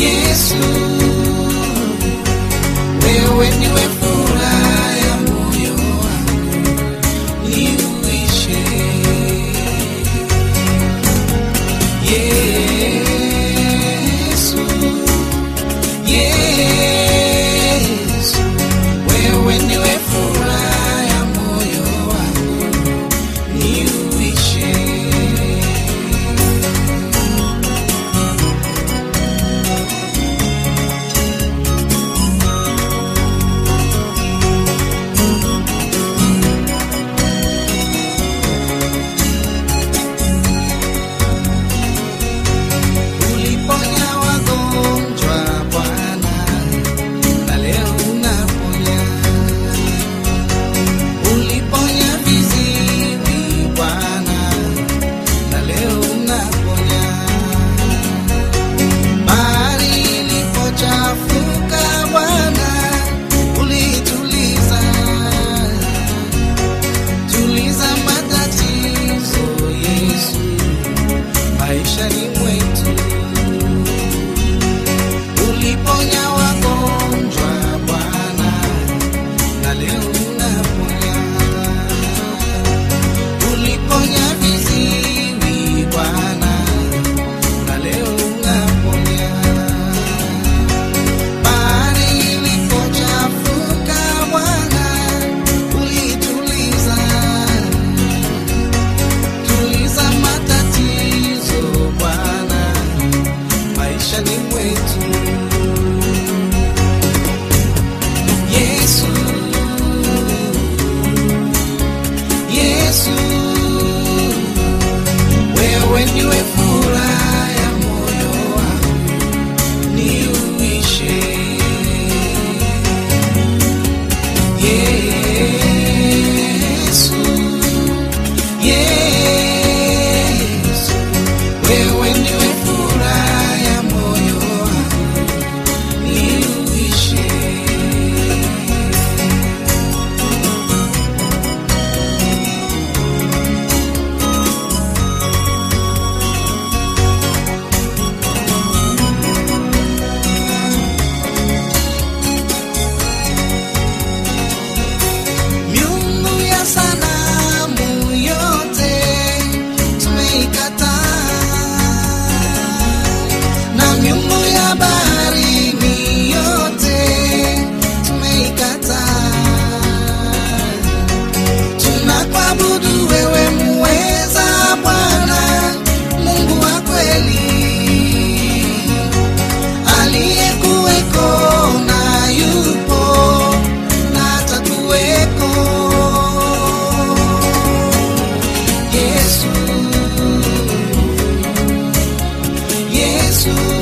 Yesu, wewe ni to